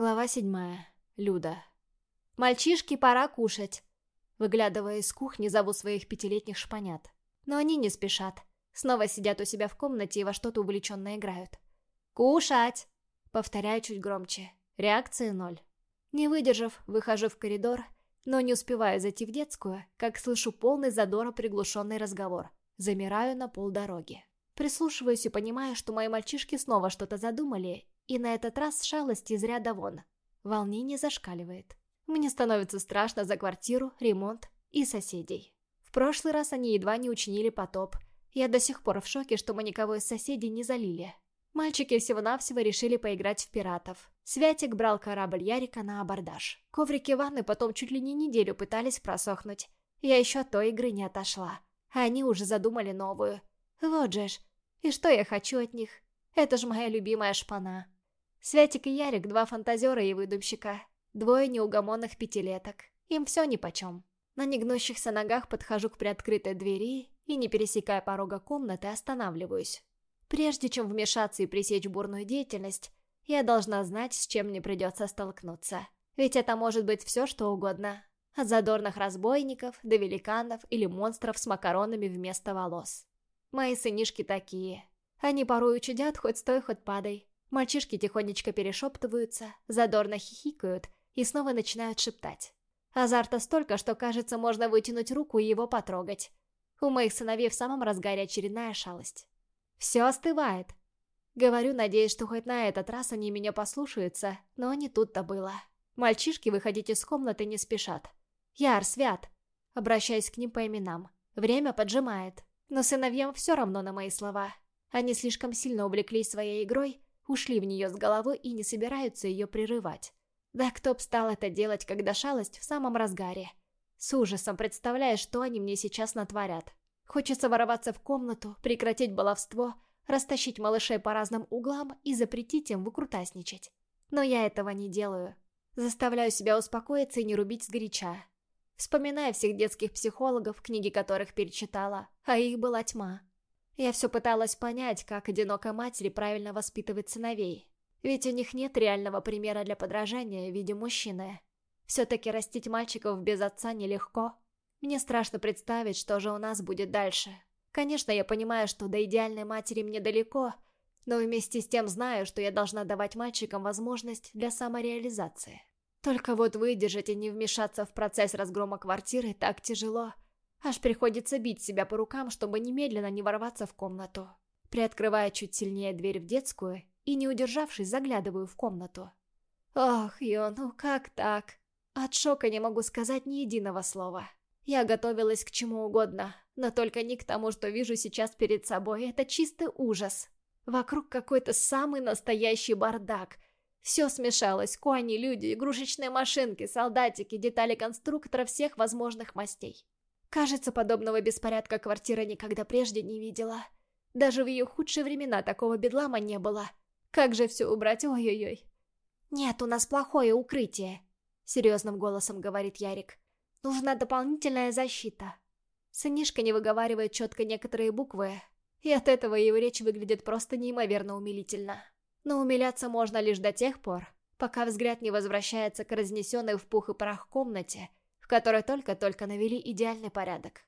Глава седьмая. Люда. «Мальчишки, пора кушать!» Выглядывая из кухни, зову своих пятилетних шпанят. Но они не спешат. Снова сидят у себя в комнате и во что-то увлеченно играют. «Кушать!» Повторяю чуть громче. Реакции ноль. Не выдержав, выхожу в коридор, но не успеваю зайти в детскую, как слышу полный задора приглушенный разговор. Замираю на полдороги. Прислушиваюсь и понимаю, что мои мальчишки снова что-то задумали, и на этот раз шалость из ряда вон. Волнение зашкаливает. Мне становится страшно за квартиру, ремонт и соседей. В прошлый раз они едва не учинили потоп. Я до сих пор в шоке, что мы никого из соседей не залили. Мальчики всего-навсего решили поиграть в пиратов. Святик брал корабль Ярика на абордаж. Коврики ванны потом чуть ли не неделю пытались просохнуть. Я еще от той игры не отошла. А они уже задумали новую. Вот же ж. И что я хочу от них? Это же моя любимая шпана. Святик и Ярик — два фантазера и выдумщика. Двое неугомонных пятилеток. Им все нипочем. На негнущихся ногах подхожу к приоткрытой двери и, не пересекая порога комнаты, останавливаюсь. Прежде чем вмешаться и пресечь бурную деятельность, я должна знать, с чем мне придется столкнуться. Ведь это может быть все, что угодно. От задорных разбойников до великанов или монстров с макаронами вместо волос. Мои сынишки такие. Они порой учудят хоть стой, хоть падай. Мальчишки тихонечко перешептываются, задорно хихикают и снова начинают шептать. Азарта столько, что, кажется, можно вытянуть руку и его потрогать. У моих сыновей в самом разгаре очередная шалость. Все остывает. Говорю, надеясь, что хоть на этот раз они меня послушаются, но не тут-то было. Мальчишки выходить из комнаты не спешат. Яр, Свят. Обращаюсь к ним по именам. Время поджимает. Но сыновьям все равно на мои слова. Они слишком сильно увлеклись своей игрой, ушли в нее с головой и не собираются ее прерывать. Да кто б стал это делать, когда шалость в самом разгаре? С ужасом представляя, что они мне сейчас натворят. Хочется ворваться в комнату, прекратить баловство, растащить малышей по разным углам и запретить им выкрутасничать. Но я этого не делаю. Заставляю себя успокоиться и не рубить сгоряча. Вспоминая всех детских психологов, книги которых перечитала, а их была тьма. Я все пыталась понять, как одинокой матери правильно воспитывать сыновей. Ведь у них нет реального примера для подражания в виде мужчины. Все-таки растить мальчиков без отца нелегко. Мне страшно представить, что же у нас будет дальше. Конечно, я понимаю, что до идеальной матери мне далеко, но вместе с тем знаю, что я должна давать мальчикам возможность для самореализации. Только вот выдержать и не вмешаться в процесс разгрома квартиры так тяжело – Аж приходится бить себя по рукам, чтобы немедленно не ворваться в комнату. Приоткрывая чуть сильнее дверь в детскую и, не удержавшись, заглядываю в комнату. Ох, Йо, ну как так? От шока не могу сказать ни единого слова. Я готовилась к чему угодно, но только не к тому, что вижу сейчас перед собой. Это чистый ужас. Вокруг какой-то самый настоящий бардак. Все смешалось. Кони, люди, игрушечные машинки, солдатики, детали конструктора всех возможных мастей. Кажется, подобного беспорядка квартира никогда прежде не видела. Даже в ее худшие времена такого бедлама не было. Как же все убрать, ой-ой-ой. «Нет, у нас плохое укрытие», — серьезным голосом говорит Ярик. «Нужна дополнительная защита». Сынишка не выговаривает четко некоторые буквы, и от этого его речь выглядит просто неимоверно умилительно. Но умиляться можно лишь до тех пор, пока взгляд не возвращается к разнесенной в пух и прах комнате, в которой только-только навели идеальный порядок.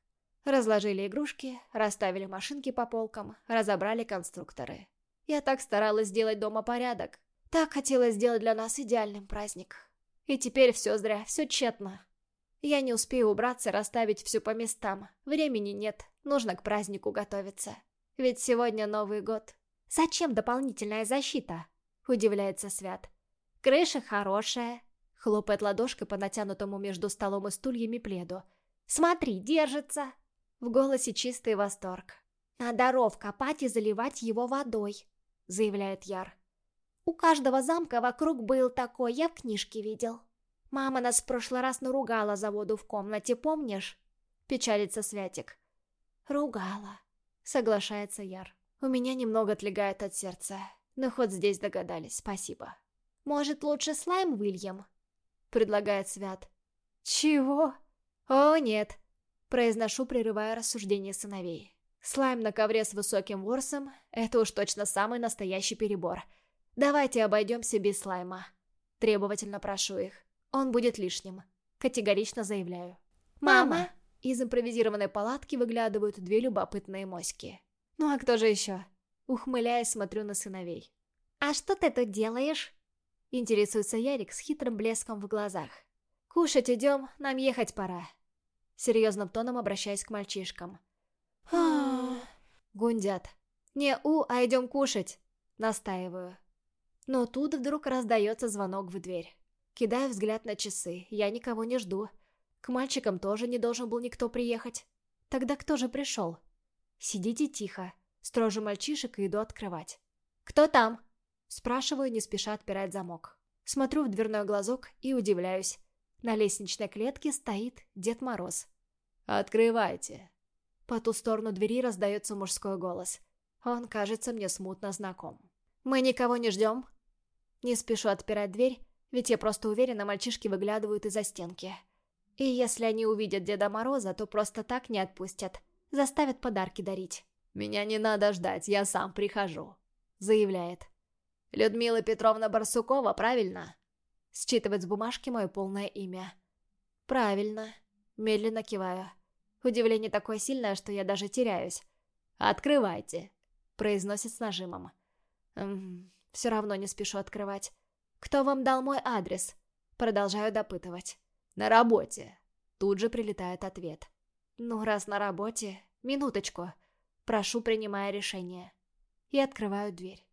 Разложили игрушки, расставили машинки по полкам, разобрали конструкторы. Я так старалась сделать дома порядок. Так хотела сделать для нас идеальным праздник. И теперь все зря, все тщетно. Я не успею убраться, расставить все по местам. Времени нет, нужно к празднику готовиться. Ведь сегодня Новый год. Зачем дополнительная защита? Удивляется Свят. Крыша хорошая, Хлопает ладошкой по натянутому между столом и стульями пледу. «Смотри, держится!» В голосе чистый восторг. «Надо ров копать и заливать его водой», — заявляет Яр. «У каждого замка вокруг был такой, я в книжке видел. Мама нас в прошлый раз наругала за воду в комнате, помнишь?» Печалится Святик. «Ругала», — соглашается Яр. «У меня немного отлегает от сердца, но хоть здесь догадались, спасибо». «Может, лучше слайм выльем?» — предлагает Свят. «Чего?» «О, нет!» — произношу, прерывая рассуждение сыновей. Слайм на ковре с высоким ворсом — это уж точно самый настоящий перебор. Давайте обойдемся без слайма. Требовательно прошу их. Он будет лишним. Категорично заявляю. «Мама!» Из импровизированной палатки выглядывают две любопытные моськи. Ну а кто же еще? Ухмыляясь, смотрю на сыновей. «А что ты тут делаешь?» Интересуется Ярик с хитрым блеском в глазах. «Кушать идем, нам ехать пора». Серьезным тоном обращаясь к мальчишкам. Гундят. «Не у, а идем кушать!» Настаиваю. Но тут вдруг раздается звонок в дверь. Кидаю взгляд на часы, я никого не жду. К мальчикам тоже не должен был никто приехать. Тогда кто же пришел? Сидите тихо. Строже мальчишек и иду открывать. «Кто там?» Спрашиваю, не спеша отпирать замок. Смотрю в дверной глазок и удивляюсь. На лестничной клетке стоит Дед Мороз. «Открывайте!» По ту сторону двери раздается мужской голос. Он кажется мне смутно знаком. «Мы никого не ждем?» Не спешу отпирать дверь, ведь я просто уверена, мальчишки выглядывают из-за стенки. И если они увидят Деда Мороза, то просто так не отпустят. Заставят подарки дарить. «Меня не надо ждать, я сам прихожу», — заявляет. «Людмила Петровна Барсукова, правильно?» Считывает с бумажки мое полное имя. «Правильно». Медленно киваю. Удивление такое сильное, что я даже теряюсь. «Открывайте», — произносит с нажимом. «Эм, все равно не спешу открывать. Кто вам дал мой адрес?» Продолжаю допытывать. «На работе». Тут же прилетает ответ. «Ну, раз на работе, минуточку». Прошу, принимая решение. И открываю дверь.